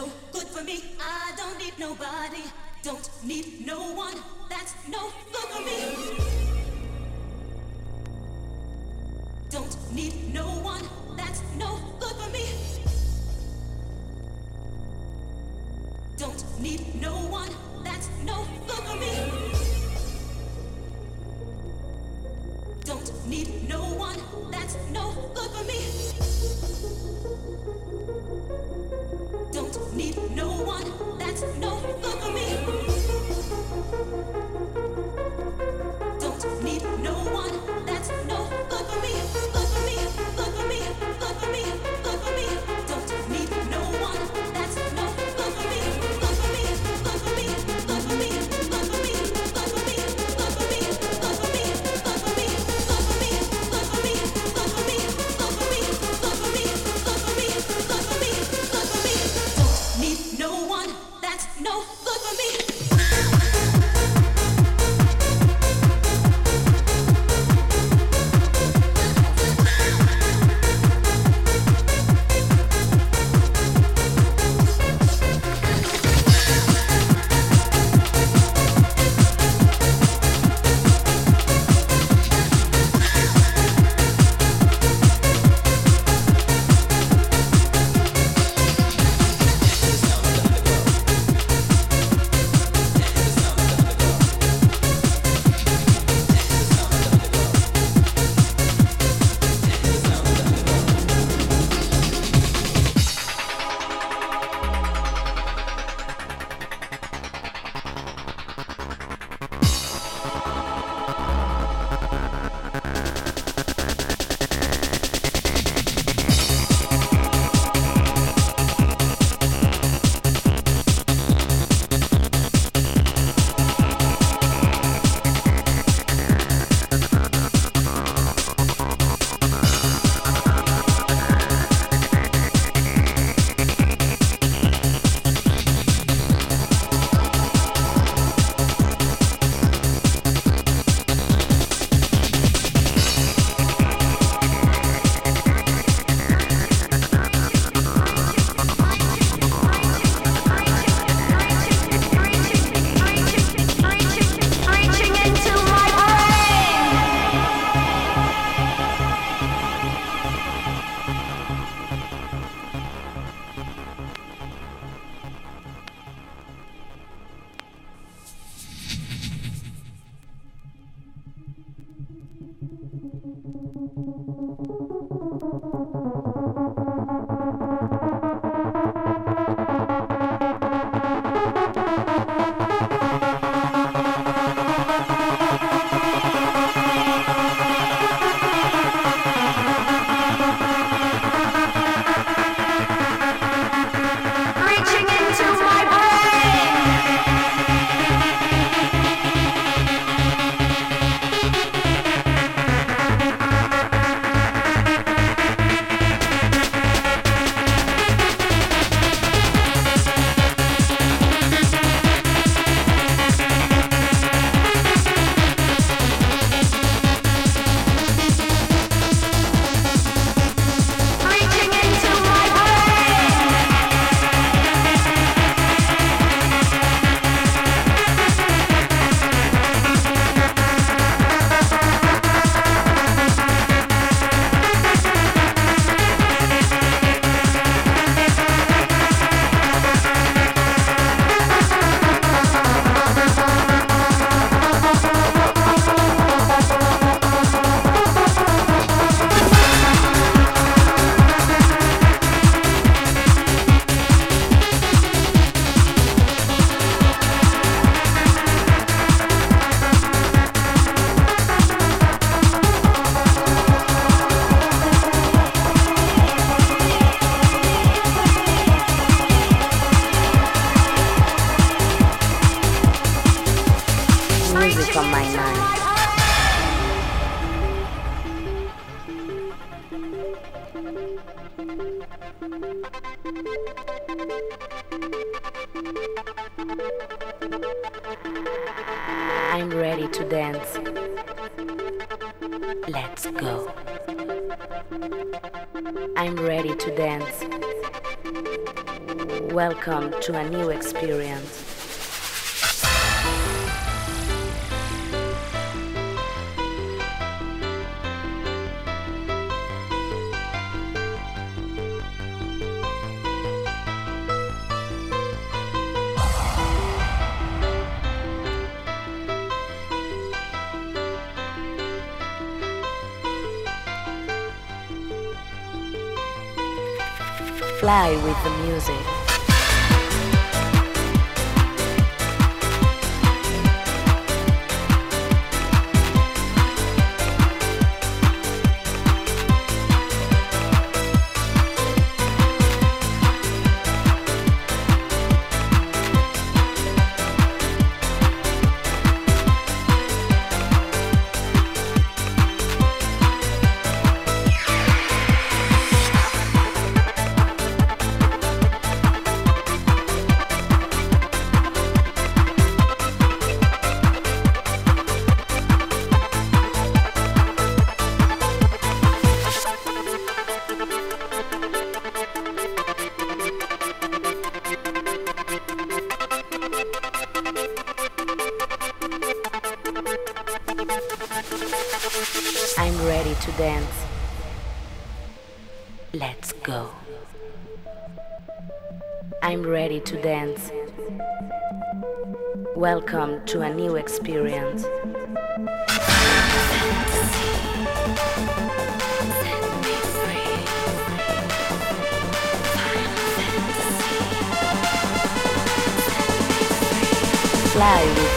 no good for me. I don't need nobody. Don't need no one. That's no good for me. Don't need no one. That's no good for me. Don't need no one. That's no good for me. Don't need no one. That's no no Welcome to a new experience. Fly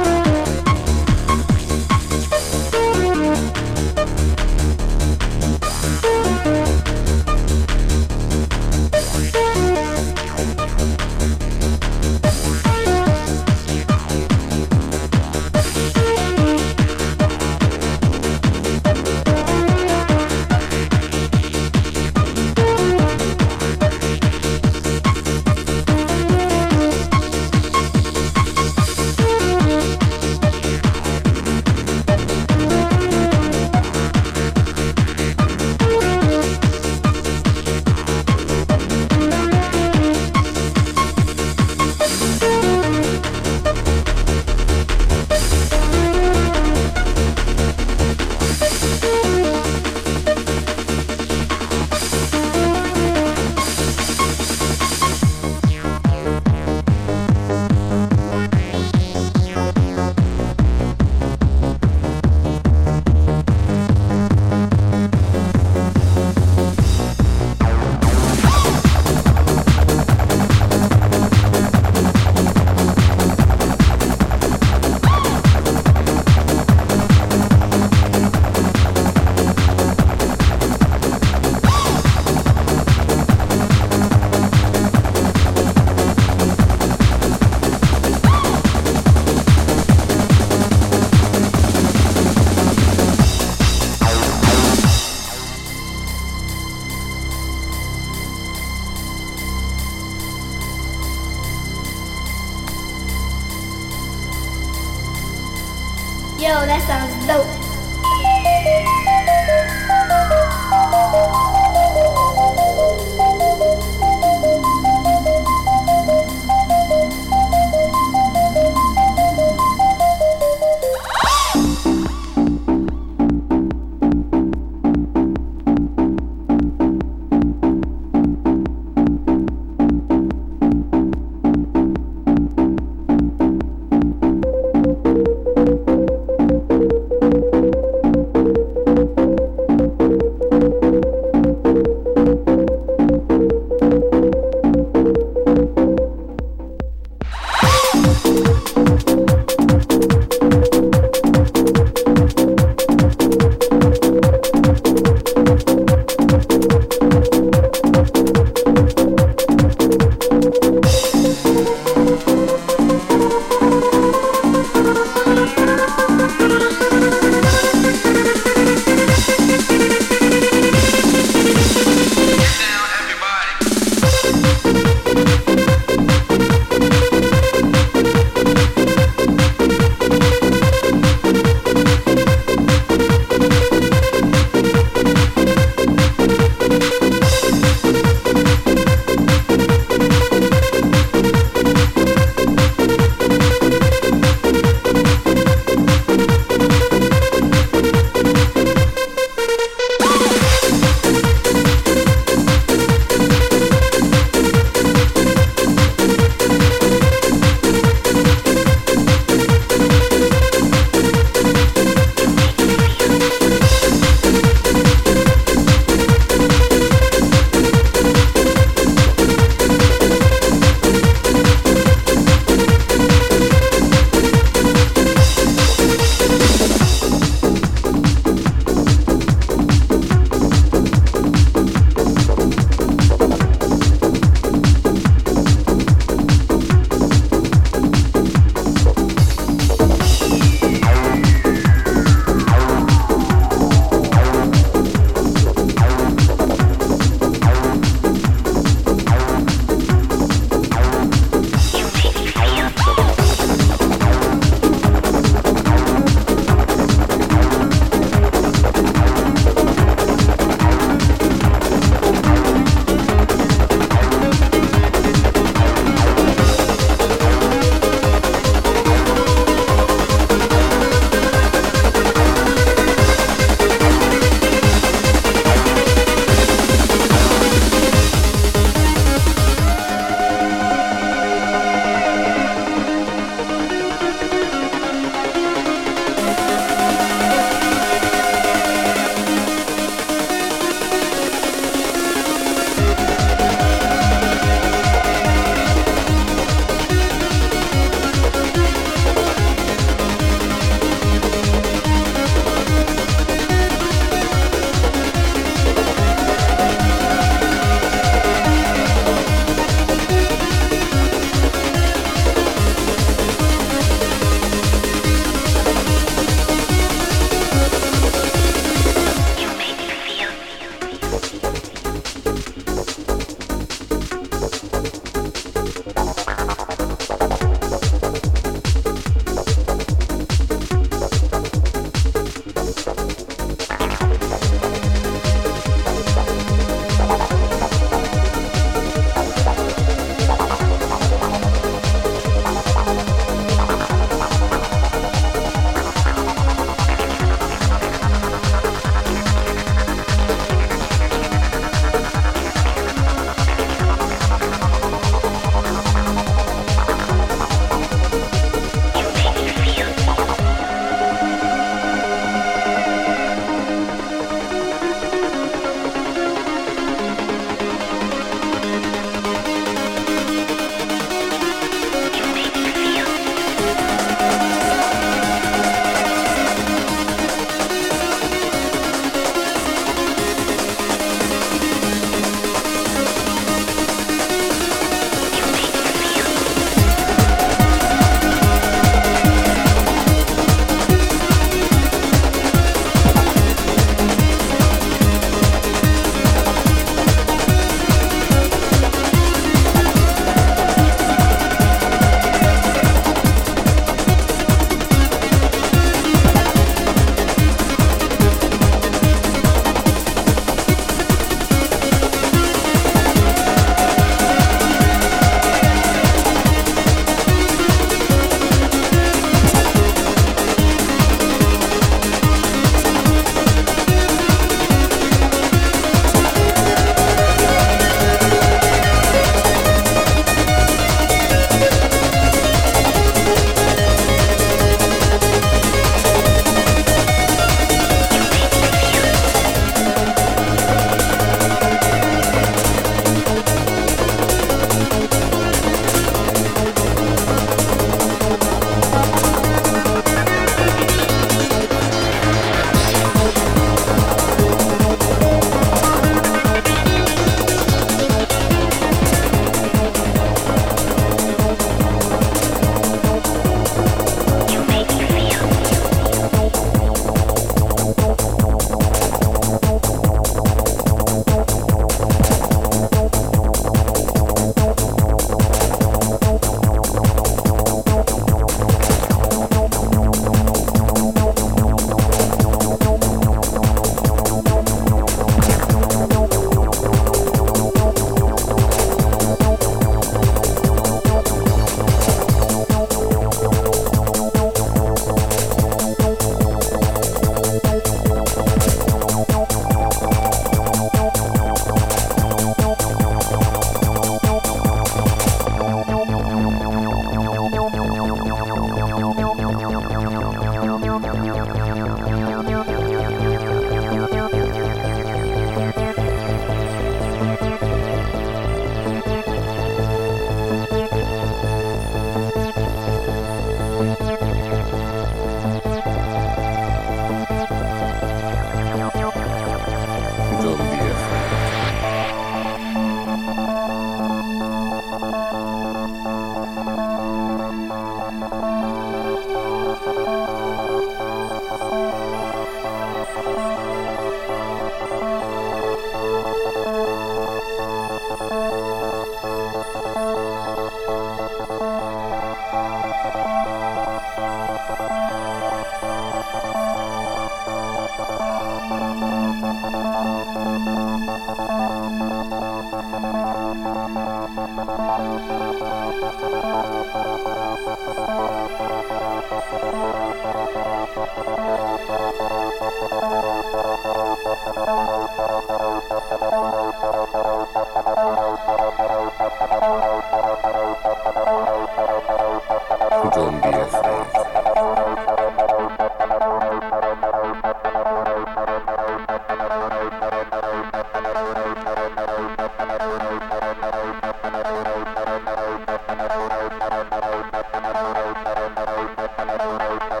Don't be afraid.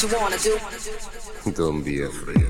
Don't be afraid.